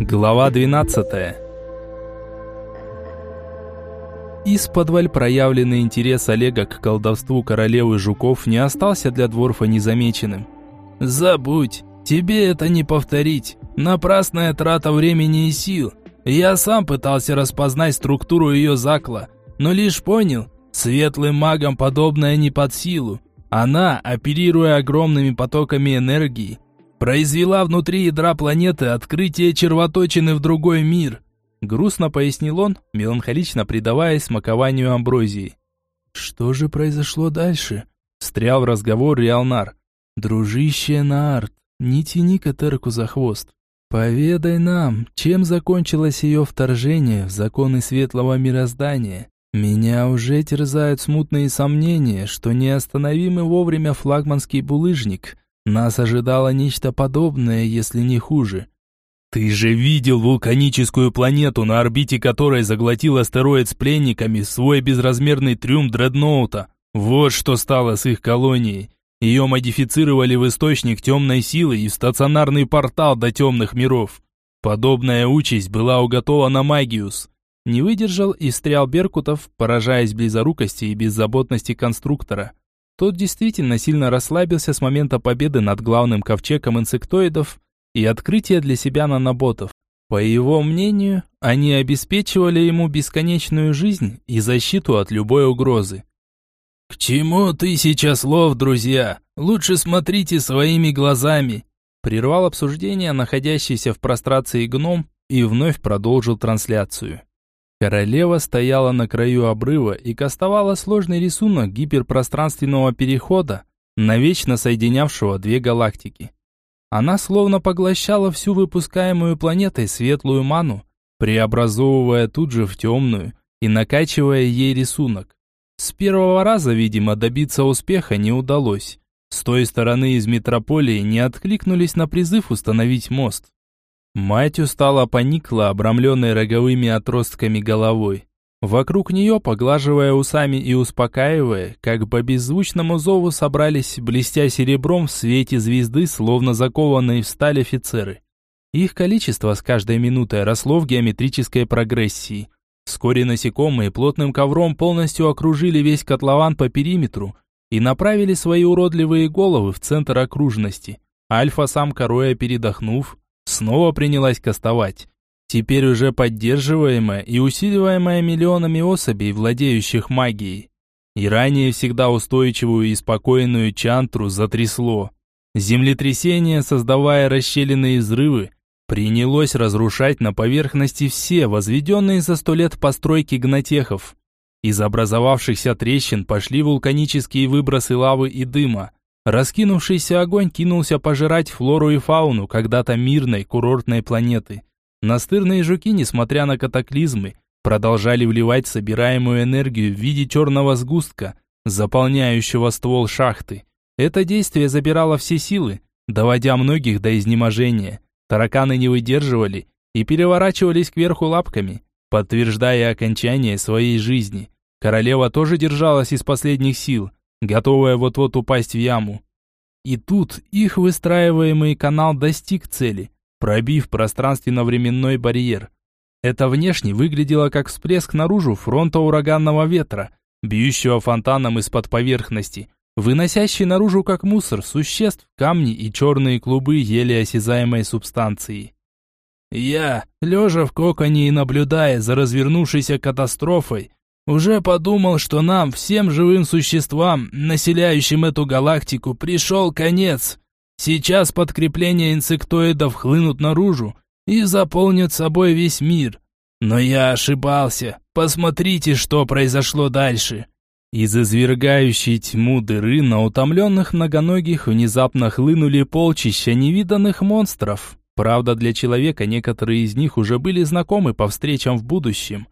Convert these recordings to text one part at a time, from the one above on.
Глава 12. Из-подваль проявленный интерес Олега к колдовству королевы жуков не остался для Дворфа незамеченным. «Забудь, тебе это не повторить. Напрасная трата времени и сил. Я сам пытался распознать структуру ее закла, но лишь понял, светлым магам подобное не под силу. Она, оперируя огромными потоками энергии, произвела внутри ядра планеты открытие червоточины в другой мир. Грустно пояснил он, меланхолично предаваясь смакованию амброзии. Что же произошло дальше? Встрял в разговор Риалнар. Дружище Нарт, не тяни Катерку за хвост. Поведай нам, чем закончилось ее вторжение в законы светлого мироздания. Меня уже терзают смутные сомнения, что неостановимый вовремя флагманский булыжник. Нас ожидало нечто подобное, если не хуже. Ты же видел вулканическую планету, на орбите которой заглотил астероид с пленниками свой безразмерный трюм дредноута. Вот что стало с их колонией. Ее модифицировали в источник темной силы и в стационарный портал до темных миров. Подобная участь была уготована Магиус. Не выдержал и встрял Беркутов, поражаясь близорукости и беззаботности конструктора. Тот действительно сильно расслабился с момента победы над главным ковчегом инсектоидов и открытия для себя наноботов. По его мнению, они обеспечивали ему бесконечную жизнь и защиту от любой угрозы. «К чему тысяча слов, друзья? Лучше смотрите своими глазами!» Прервал обсуждение находящийся в прострации гном и вновь продолжил трансляцию. Королева стояла на краю обрыва и кастовала сложный рисунок гиперпространственного перехода, навечно соединявшего две галактики. Она словно поглощала всю выпускаемую планетой светлую ману, преобразовывая тут же в темную и накачивая ей рисунок. С первого раза, видимо, добиться успеха не удалось. С той стороны из метрополии не откликнулись на призыв установить мост. Мать устала поникла, обрамленной роговыми отростками головой. Вокруг нее, поглаживая усами и успокаивая, как по беззвучному зову собрались, блестя серебром в свете звезды, словно закованные в сталь офицеры. Их количество с каждой минутой росло в геометрической прогрессии. Вскоре насекомые плотным ковром полностью окружили весь котлован по периметру и направили свои уродливые головы в центр окружности. Альфа-самка Роя, передохнув, снова принялась кастовать. Теперь уже поддерживаемая и усиливаемая миллионами особей, владеющих магией. И ранее всегда устойчивую и спокойную Чантру затрясло. Землетрясение, создавая расщелины и взрывы, принялось разрушать на поверхности все возведенные за сто лет постройки гнатехов. Из образовавшихся трещин пошли вулканические выбросы лавы и дыма. Раскинувшийся огонь кинулся пожирать флору и фауну когда-то мирной курортной планеты. Настырные жуки, несмотря на катаклизмы, продолжали вливать собираемую энергию в виде черного сгустка, заполняющего ствол шахты. Это действие забирало все силы, доводя многих до изнеможения. Тараканы не выдерживали и переворачивались кверху лапками, подтверждая окончание своей жизни. Королева тоже держалась из последних сил – готовая вот-вот упасть в яму. И тут их выстраиваемый канал достиг цели, пробив пространственно-временной барьер. Это внешне выглядело как всплеск наружу фронта ураганного ветра, бьющего фонтаном из-под поверхности, выносящий наружу как мусор существ, камни и черные клубы еле осязаемой субстанции. Я, лежа в коконе и наблюдая за развернувшейся катастрофой, уже подумал, что нам, всем живым существам, населяющим эту галактику, пришел конец. Сейчас подкрепления инсектоидов хлынут наружу и заполнят собой весь мир. Но я ошибался. Посмотрите, что произошло дальше. Из извергающей тьму дыры на утомленных многоногих внезапно хлынули полчища невиданных монстров. Правда, для человека некоторые из них уже были знакомы по встречам в будущем.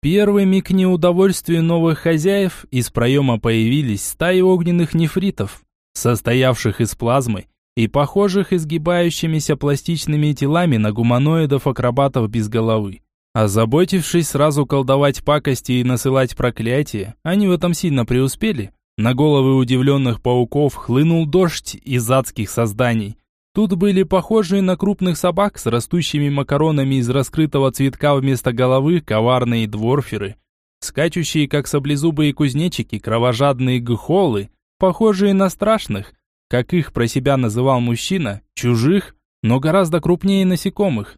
Первыми к неудовольствию новых хозяев из проема появились стаи огненных нефритов, состоявших из плазмы и похожих изгибающимися пластичными телами на гуманоидов-акробатов без головы. Озаботившись сразу колдовать пакости и насылать проклятия, они в этом сильно преуспели. На головы удивленных пауков хлынул дождь из адских созданий. Тут были похожие на крупных собак с растущими макаронами из раскрытого цветка вместо головы коварные дворферы, скачущие как саблезубые кузнечики, кровожадные гхолы, похожие на страшных, как их про себя называл мужчина, чужих, но гораздо крупнее насекомых.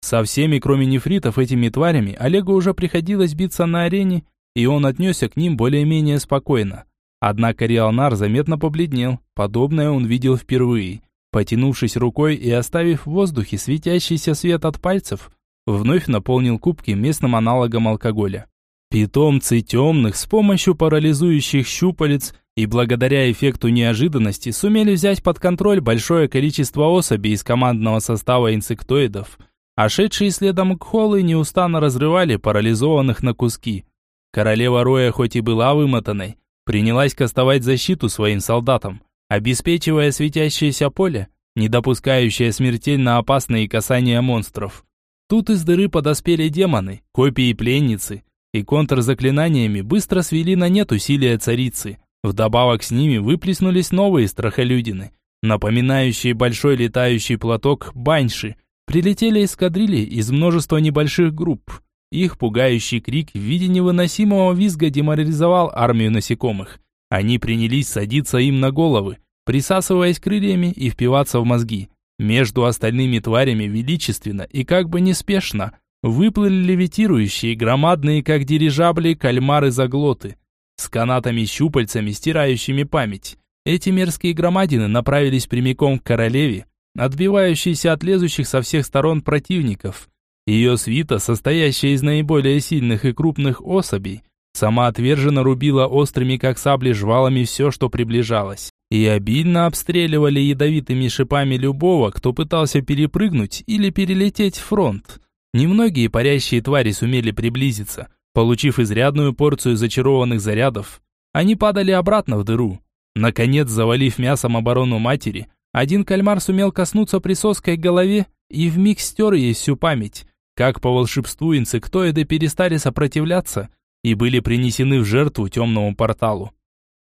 Со всеми, кроме нефритов, этими тварями, Олегу уже приходилось биться на арене, и он отнесся к ним более-менее спокойно. Однако Риалнар заметно побледнел, подобное он видел впервые. Потянувшись рукой и оставив в воздухе светящийся свет от пальцев, вновь наполнил кубки местным аналогом алкоголя. Питомцы темных с помощью парализующих щупалец и благодаря эффекту неожиданности сумели взять под контроль большое количество особей из командного состава инсектоидов, а шедшие следом кхолы неустанно разрывали парализованных на куски. Королева Роя хоть и была вымотанной, принялась кастовать защиту своим солдатам, обеспечивая светящееся поле, не допускающее смертельно опасные касания монстров. Тут из дыры подоспели демоны, копии пленницы, и контрзаклинаниями быстро свели на нет усилия царицы. Вдобавок с ними выплеснулись новые страхолюдины, напоминающие большой летающий платок баньши. Прилетели эскадрильи из множества небольших групп. Их пугающий крик в виде невыносимого визга деморализовал армию насекомых. Они принялись садиться им на головы, присасываясь крыльями и впиваться в мозги. Между остальными тварями величественно и как бы неспешно выплыли левитирующие, громадные, как дирижабли, кальмары-заглоты, с канатами-щупальцами, стирающими память. Эти мерзкие громадины направились прямиком к королеве, отбивающейся от лезущих со всех сторон противников. Ее свита, состоящая из наиболее сильных и крупных особей, самоотверженно рубила острыми, как сабли, жвалами все, что приближалось, и обильно обстреливали ядовитыми шипами любого, кто пытался перепрыгнуть или перелететь фронт. Немногие парящие твари сумели приблизиться. Получив изрядную порцию зачарованных зарядов, они падали обратно в дыру. Наконец, завалив мясом оборону матери, один кальмар сумел коснуться присоской к голове и вмиг стер ей всю память. Как по волшебству инсектоиды перестали сопротивляться и были принесены в жертву темному порталу.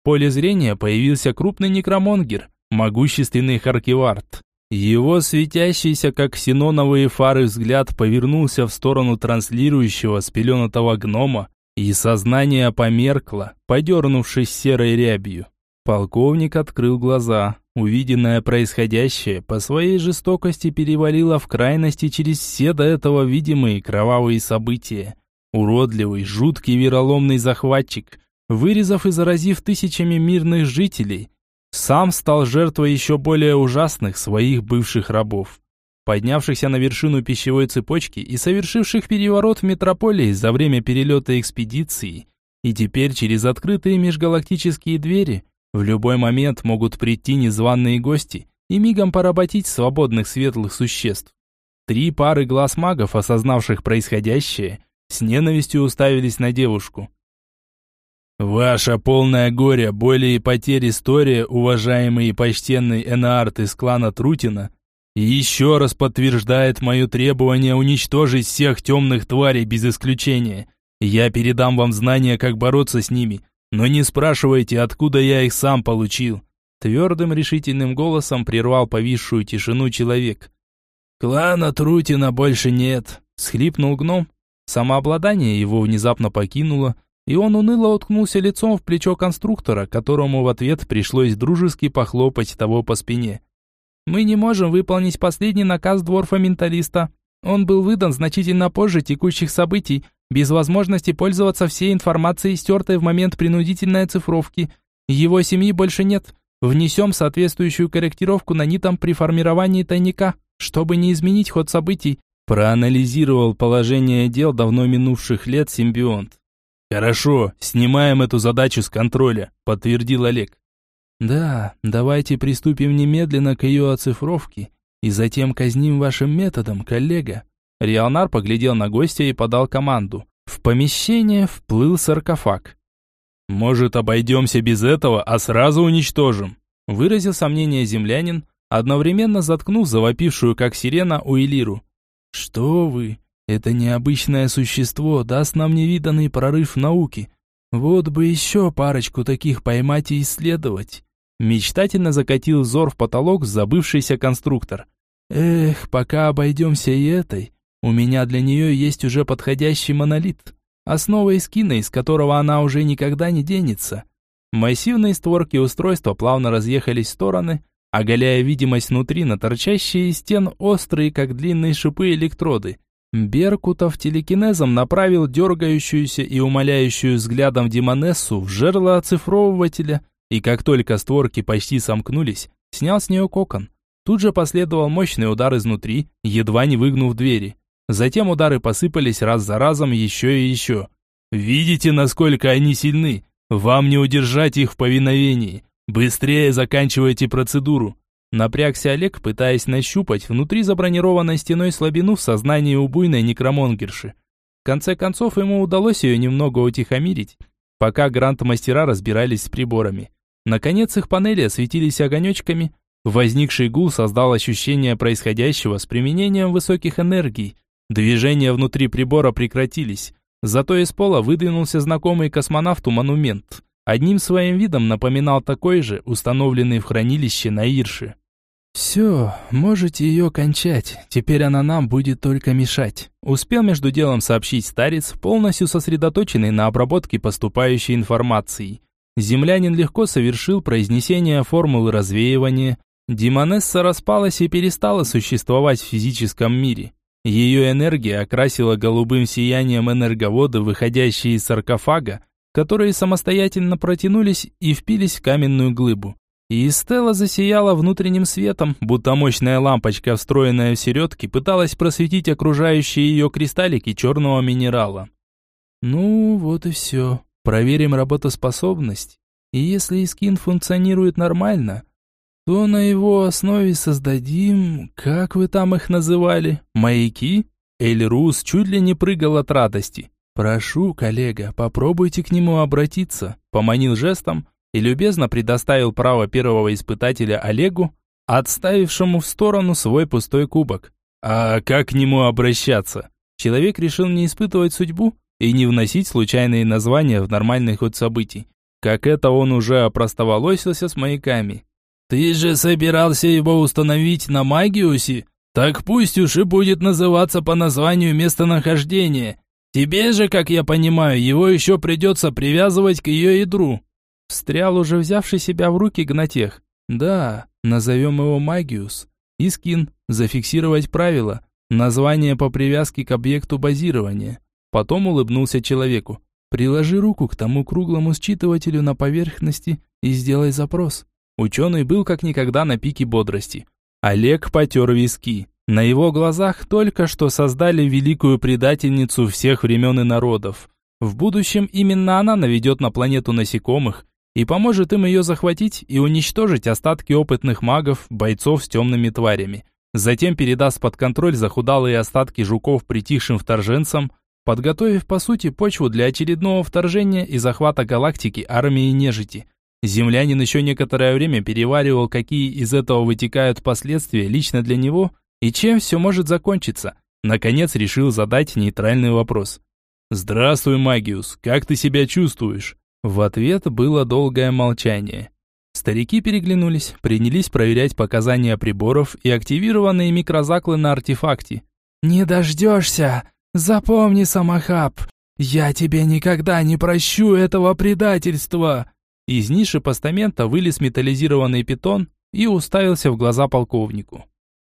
В поле зрения появился крупный некромонгер, могущественный Харкивард. Его светящийся, как ксеноновые фары, взгляд повернулся в сторону транслирующего спеленатого гнома, и сознание померкло, подернувшись серой рябью. Полковник открыл глаза. Увиденное происходящее по своей жестокости перевалило в крайности через все до этого видимые кровавые события. Уродливый, жуткий вероломный захватчик, вырезав и заразив тысячами мирных жителей – сам стал жертвой еще более ужасных своих бывших рабов, поднявшихся на вершину пищевой цепочки и совершивших переворот в метрополии за время перелета экспедиции, и теперь через открытые межгалактические двери в любой момент могут прийти незваные гости и мигом поработить свободных светлых существ. Три пары глаз магов, осознавших происходящее, с ненавистью уставились на девушку. Ваша полная горя, боли и потерь история, уважаемый и почтенный Энарт из клана Трутина, еще раз подтверждает мое требование уничтожить всех темных тварей без исключения. Я передам вам знания, как бороться с ними, но не спрашивайте, откуда я их сам получил. Твердым решительным голосом прервал повисшую тишину человек. «Клана Трутина больше нет», — схлипнул гном. Самообладание его внезапно покинуло, и он уныло уткнулся лицом в плечо конструктора, которому в ответ пришлось дружески похлопать того по спине. «Мы не можем выполнить последний наказ дворфа-менталиста. Он был выдан значительно позже текущих событий, без возможности пользоваться всей информацией, стертой в момент принудительной оцифровки. Его семьи больше нет. Внесем соответствующую корректировку на нитам при формировании тайника, чтобы не изменить ход событий», проанализировал положение дел давно минувших лет симбионт. «Хорошо, снимаем эту задачу с контроля», – подтвердил Олег. «Да, давайте приступим немедленно к ее оцифровке и затем казним вашим методом, коллега». Риалнар поглядел на гостя и подал команду. В помещение вплыл саркофаг. «Может, обойдемся без этого, а сразу уничтожим?» Выразил сомнение землянин, одновременно заткнув завопившую, как сирена, Уэлиру. «Что вы? Это необычное существо даст нам невиданный прорыв в науке. Вот бы еще парочку таких поймать и исследовать. Мечтательно закатил взор в потолок забывшийся конструктор. Эх, пока обойдемся и этой, у меня для нее есть уже подходящий монолит, основа эскина, из которого она уже никогда не денется. Массивные створки устройства плавно разъехались в стороны, оголяя видимость внутри на торчащие из стен острые, как длинные шипы электроды. Беркутов телекинезом направил дергающуюся и умоляющую взглядом Демонессу в жерло оцифровывателя, и как только створки почти сомкнулись, снял с нее кокон. Тут же последовал мощный удар изнутри, едва не выгнув двери. Затем удары посыпались раз за разом еще и еще. «Видите, насколько они сильны? Вам не удержать их в повиновении. Быстрее заканчивайте процедуру. Напрягся Олег, пытаясь нащупать внутри забронированной стеной слабину в сознании убойной некромонгерши. В конце концов, ему удалось ее немного утихомирить, пока грант-мастера разбирались с приборами. Наконец их панели осветились огонечками. Возникший гул создал ощущение происходящего с применением высоких энергий. Движения внутри прибора прекратились. Зато из пола выдвинулся знакомый космонавту монумент. Одним своим видом напоминал такой же, установленный в хранилище на Ирше. «Все, можете ее кончать, теперь она нам будет только мешать», успел между делом сообщить старец, полностью сосредоточенный на обработке поступающей информации. Землянин легко совершил произнесение формулы развеивания. Демонесса распалась и перестала существовать в физическом мире. Ее энергия окрасила голубым сиянием энерговоды, выходящие из саркофага, которые самостоятельно протянулись и впились в каменную глыбу. И Стелла засияла внутренним светом, будто мощная лампочка, встроенная в середке, пыталась просветить окружающие ее кристаллики черного минерала. «Ну, вот и все. Проверим работоспособность. И если Искин функционирует нормально, то на его основе создадим, как вы там их называли, маяки?» Эльрус чуть ли не прыгал от радости. «Прошу, коллега, попробуйте к нему обратиться», – поманил жестом и любезно предоставил право первого испытателя Олегу, отставившему в сторону свой пустой кубок. «А как к нему обращаться?» Человек решил не испытывать судьбу и не вносить случайные названия в нормальный ход событий. Как это он уже опростоволосился с маяками. «Ты же собирался его установить на Магиусе? Так пусть уж и будет называться по названию местонахождения. Тебе же, как я понимаю, его еще придется привязывать к ее ядру». Встрял уже взявший себя в руки гнатех. «Да, назовем его Магиус. Искин, зафиксировать правила, название по привязке к объекту базирования». Потом улыбнулся человеку. «Приложи руку к тому круглому считывателю на поверхности и сделай запрос». Ученый был как никогда на пике бодрости. Олег потер виски. На его глазах только что создали великую предательницу всех времен и народов. В будущем именно она наведет на планету насекомых и поможет им ее захватить и уничтожить остатки опытных магов, бойцов с темными тварями. Затем передаст под контроль захудалые остатки жуков притихшим вторженцам, подготовив по сути почву для очередного вторжения и захвата галактики армии нежити. Землянин еще некоторое время переваривал, какие из этого вытекают последствия лично для него – и чем все может закончиться? Наконец решил задать нейтральный вопрос. «Здравствуй, Магиус, как ты себя чувствуешь?» В ответ было долгое молчание. Старики переглянулись, принялись проверять показания приборов и активированные микрозаклы на артефакте. «Не дождешься! Запомни, Самохаб! Я тебе никогда не прощу этого предательства!» Из ниши постамента вылез металлизированный питон и уставился в глаза полковнику.